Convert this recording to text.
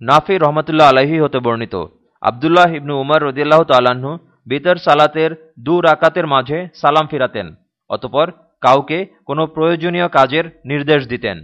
নাফি রহমতুল্লাহ আলহি হতে বর্ণিত। আবদুল্লাহ ইবনু উমর রদিয়াল্লাহ তাল্লাহ্ন বিতর সালাতের দু রাকাতের মাঝে সালাম ফিরাতেন, অতপর কাউকে কোনো প্রয়োজনীয় কাজের নির্দেশ দিতেন।